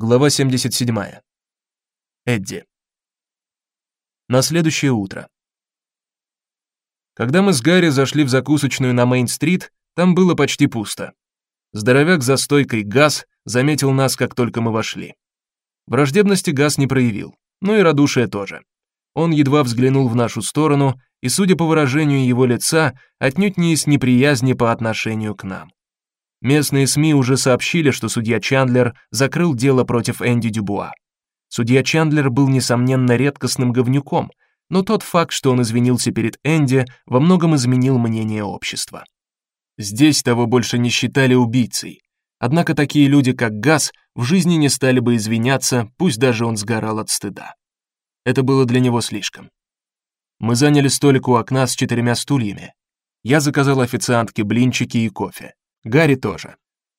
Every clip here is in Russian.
Глава 77. Эдди. На следующее утро. Когда мы с Гарри зашли в закусочную на Мейн-стрит, там было почти пусто. Здоровяк за стойкой Газ заметил нас, как только мы вошли. Враждебности Газ не проявил, ну и радушия тоже. Он едва взглянул в нашу сторону, и, судя по выражению его лица, отнюдь не из неприязни по отношению к нам. Местные СМИ уже сообщили, что судья Чандлер закрыл дело против Энди Дюбуа. Судья Чандлер был несомненно редкостным говнюком, но тот факт, что он извинился перед Энди, во многом изменил мнение общества. Здесь того больше не считали убийцей. Однако такие люди, как Газ, в жизни не стали бы извиняться, пусть даже он сгорал от стыда. Это было для него слишком. Мы заняли столик у окна с четырьмя стульями. Я заказал официантке блинчики и кофе. Гарри тоже.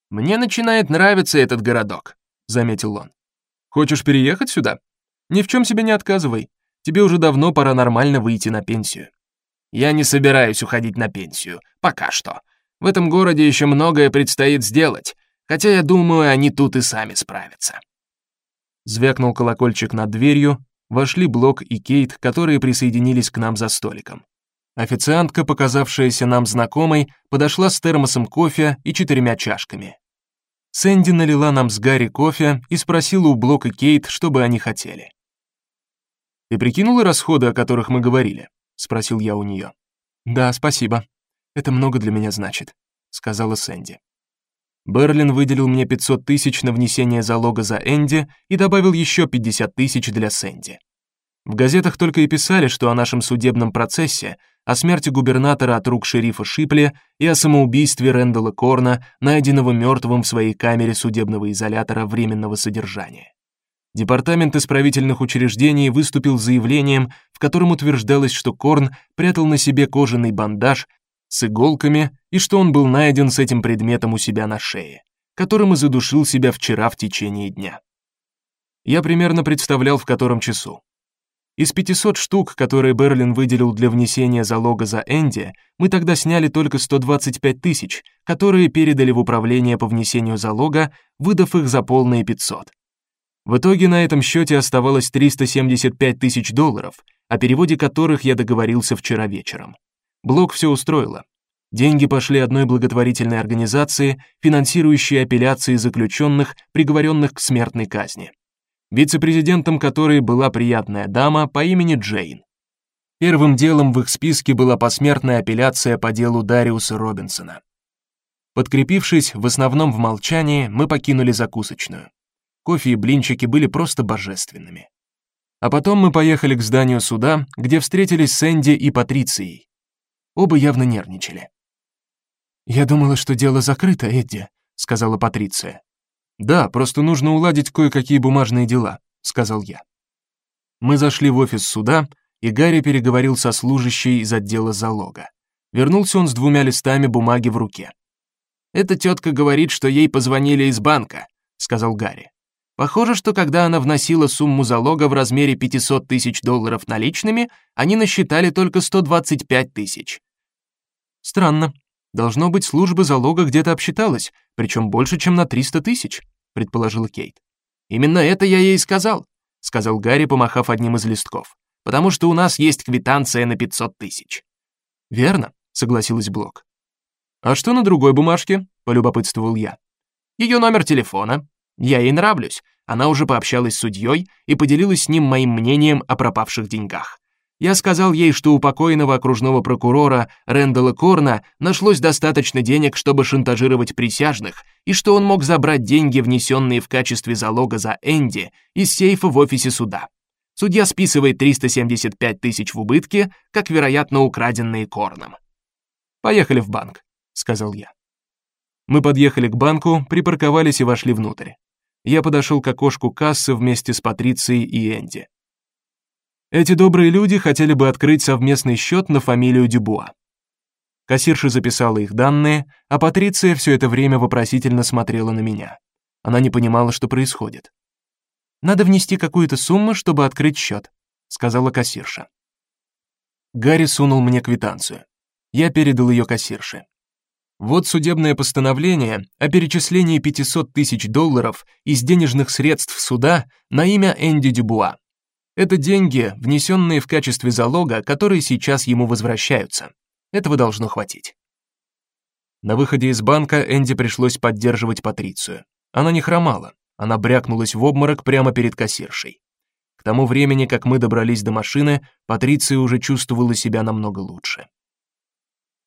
Мне начинает нравиться этот городок, заметил он. Хочешь переехать сюда? Ни в чем себе не отказывай. Тебе уже давно пора нормально выйти на пенсию. Я не собираюсь уходить на пенсию, пока что. В этом городе еще многое предстоит сделать, хотя я думаю, они тут и сами справятся. Звякнул колокольчик над дверью, вошли Блок и Кейт, которые присоединились к нам за столиком. Официантка, показавшаяся нам знакомой, подошла с термосом кофе и четырьмя чашками. Сэнди налила нам с Гарри кофе и спросила у Блок и Кейт, что бы они хотели. «Ты прикинула расходы, о которых мы говорили?» — спросил я у нее. «Да, спасибо. Это много для меня значит», — сказала Сэнди. Берлин выделил мне 500 тысяч на внесение залога за Энди и добавил еще 50 тысяч для Сэнди. В газетах только и писали, что о нашем судебном процессе, о смерти губернатора от рук шерифа Шипли и о самоубийстве Рэндала Корна, найденного мертвым в своей камере судебного изолятора временного содержания. Департамент исправительных учреждений выступил с заявлением, в котором утверждалось, что Корн прятал на себе кожаный бандаж с иголками и что он был найден с этим предметом у себя на шее, которым и задушил себя вчера в течение дня. Я примерно представлял, в котором часу. Из 500 штук, которые Берлин выделил для внесения залога за Энди, мы тогда сняли только 125 тысяч, которые передали в управление по внесению залога, выдав их за полные 500. В итоге на этом счете оставалось 375 тысяч долларов, о переводе которых я договорился вчера вечером. Блок все устроило. Деньги пошли одной благотворительной организации, финансирующей апелляции заключенных, приговоренных к смертной казни вице-президентом которой была приятная дама по имени Джейн. Первым делом в их списке была посмертная апелляция по делу Дариуса Робинсона. Подкрепившись в основном в молчании, мы покинули закусочную. Кофе и блинчики были просто божественными. А потом мы поехали к зданию суда, где встретились с Энди и Патрицией. Оба явно нервничали. «Я думала, что дело закрыто, Эдди», — сказала Патриция. Да, просто нужно уладить кое-какие бумажные дела, сказал я. Мы зашли в офис суда, и Гарри переговорил со служащей из отдела залога. Вернулся он с двумя листами бумаги в руке. Эта тетка говорит, что ей позвонили из банка, сказал Гарри. Похоже, что когда она вносила сумму залога в размере 500 тысяч долларов наличными, они насчитали только 125 тысяч. Странно. Должно быть, служба залога где-то обсчиталась, причем больше, чем на 300 тысяч, предположила Кейт. Именно это я ей сказал, сказал Гарри, помахав одним из листков. Потому что у нас есть квитанция на 500 тысяч. Верно, согласилась Блок. А что на другой бумажке? полюбопытствовал я. Ее номер телефона. Я ей нравлюсь. Она уже пообщалась с судьей и поделилась с ним моим мнением о пропавших деньгах. Я сказал ей, что у покойного окружного прокурора Рэндала Корна нашлось достаточно денег, чтобы шантажировать присяжных, и что он мог забрать деньги, внесенные в качестве залога за Энди, из сейфа в офисе суда. Судья списывает 375 тысяч в убытки, как, вероятно, украденные Корном. «Поехали в банк», — сказал я. Мы подъехали к банку, припарковались и вошли внутрь. Я подошел к окошку кассы вместе с Патрицией и Энди. Эти добрые люди хотели бы открыть совместный счет на фамилию Дюбуа. Кассирша записала их данные, а Патриция все это время вопросительно смотрела на меня. Она не понимала, что происходит. Надо внести какую-то сумму, чтобы открыть счет», — сказала кассирша. Гарри сунул мне квитанцию. Я передал ее кассирше. Вот судебное постановление о перечислении 500 тысяч долларов из денежных средств суда на имя Энди Дюбуа. Это деньги, внесенные в качестве залога, которые сейчас ему возвращаются. Этого должно хватить. На выходе из банка Энди пришлось поддерживать Патрицию. Она не хромала, она брякнулась в обморок прямо перед кассиршей. К тому времени, как мы добрались до машины, Патриция уже чувствовала себя намного лучше.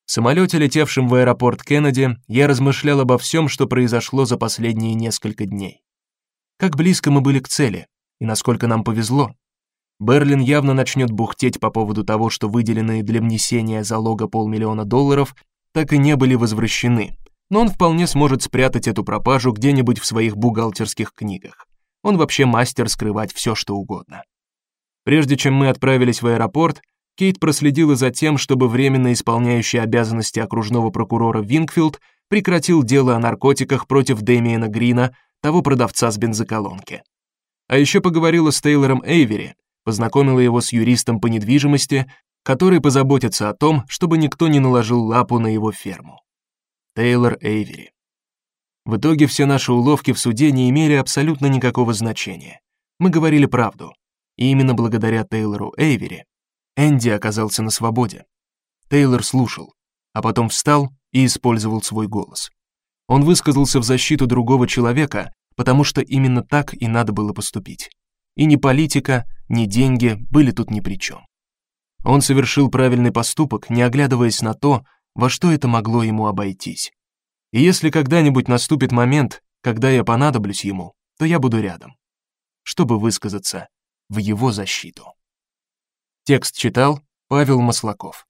В самолете, летевшем в аэропорт Кеннеди, я размышлял обо всем, что произошло за последние несколько дней. Как близко мы были к цели, и насколько нам повезло. Берлин явно начнет бухтеть по поводу того, что выделенные для внесения залога полмиллиона долларов так и не были возвращены, но он вполне сможет спрятать эту пропажу где-нибудь в своих бухгалтерских книгах. Он вообще мастер скрывать все, что угодно. Прежде чем мы отправились в аэропорт, Кейт проследила за тем, чтобы временно исполняющий обязанности окружного прокурора Винкфилд прекратил дело о наркотиках против Дэмиена Грина, того продавца с бензоколонки. А еще поговорила с Тейлором Эйвери, познакомила его с юристом по недвижимости, который позаботится о том, чтобы никто не наложил лапу на его ферму. Тейлор Эйвери. В итоге все наши уловки в суде не имели абсолютно никакого значения. Мы говорили правду. И именно благодаря Тейлору Эйвери Энди оказался на свободе. Тейлор слушал, а потом встал и использовал свой голос. Он высказался в защиту другого человека, потому что именно так и надо было поступить. И ни политика, ни деньги были тут ни при чем. Он совершил правильный поступок, не оглядываясь на то, во что это могло ему обойтись. И если когда-нибудь наступит момент, когда я понадоблюсь ему, то я буду рядом, чтобы высказаться в его защиту. Текст читал Павел Маслаков.